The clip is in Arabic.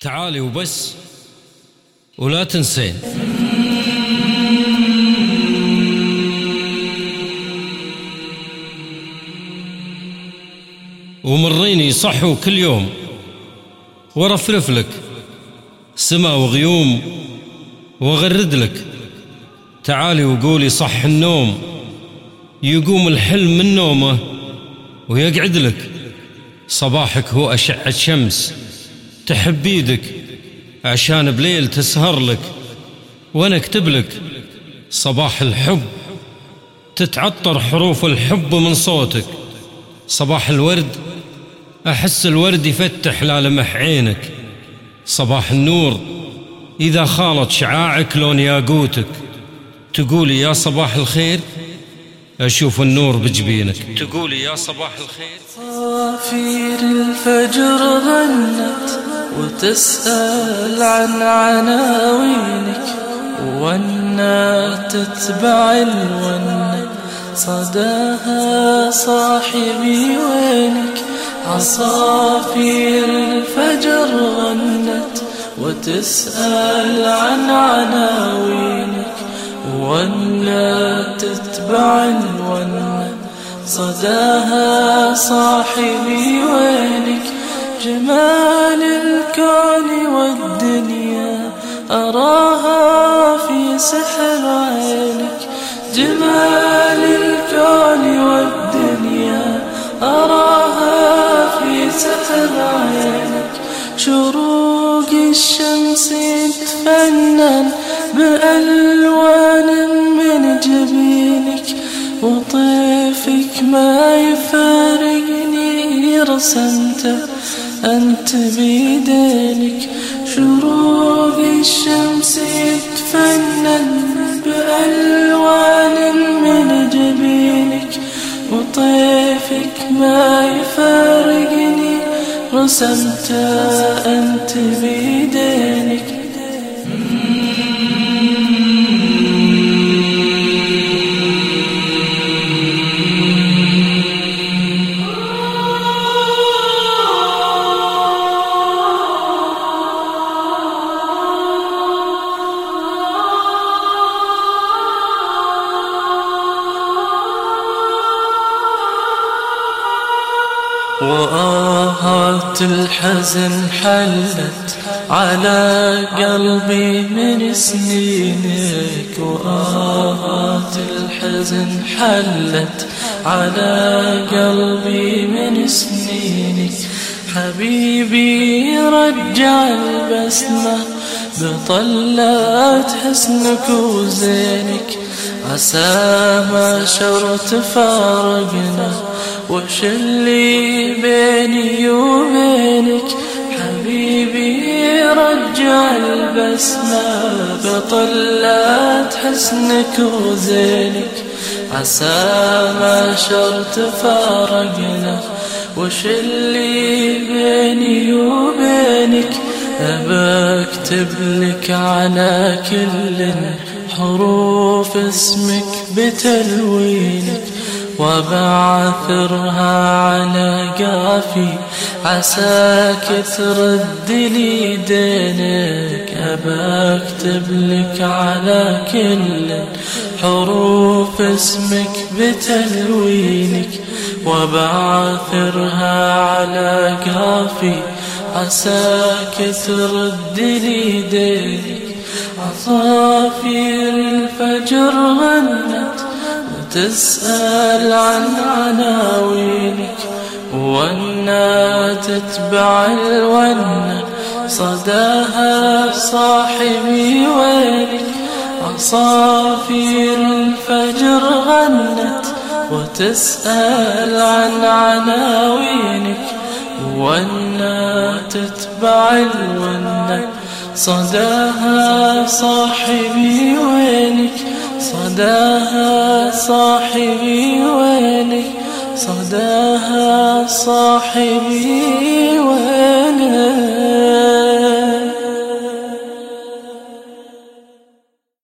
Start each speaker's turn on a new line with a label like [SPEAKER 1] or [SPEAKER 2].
[SPEAKER 1] تعالي وبس ولا تنسين. ومريني صحو كل يوم ورفرف لك سما وغيوم وغرد لك. تعالي وقولي صح النوم يقوم الحلم من نومه ويقعد لك. صباحك هو أشعة شمس تحب إيدك عشان بليل تسهر لك وأنا اكتب لك صباح الحب. تتعطر حروف الحب من صوتك. صباح الورد أحس الورد يفتح لالمح عينك. صباح النور إذا خالط شعاعك لون ياقوتك. تقولي يا صباح الخير أشوف النور بجبينك. تقولي يا صباح الخير.
[SPEAKER 2] صافير الفجر غنت وتسأل عن عناوينك والنا تتبع الونة. صداها صاحبي وينك؟ عصافير الفجر غنت وتسأل عن عناوينك والنا تتبع الونة صداها صاحبي وينك؟ جمال الكون والدنيا أراها في سحر عينك. جمال الكون والدنيا أراها في سحر عينك. شروق الشمس يتفنن بألوان جبينك وطيفك ما يفارقني رسمته أنت بيدينك. شروق الشمس يتفنن بألوان من جبينك. وطيفك ما يفارقني رسمته أنت بيدينك. وآهات الحزن حلت على قلبي من سنينك وآهات الحزن حلت على قلبي من سنينك حبيبي رجع البسمة بطلات حسنك وزينك. عسى ما شر تفارقنا وش اللي بيني وبينك حبيبي رجع البسمة بطلات حسنك وزينك. عسى ما شر تفارقنا وش اللي بيني وبينك أبكتب لك على كل حروف اسمك بتلوينك. وبعثرها على قافي. عساك ترد لي دينك أبى أكتب لك على كل حروف اسمك بتلوينك. وبعثرها على قافي. عساك ترد لي دينك. عصافير الفجر غنت وتسأل عن عناوينك والنا تتبع الونة صداها صاحبي وينك؟ عصافير الفجر غنت. وتسأل عن عناوينك والنا تتبع الونة صداها صاحبي وينك؟ صداها صاحبي وينك صداها صاحبي وينك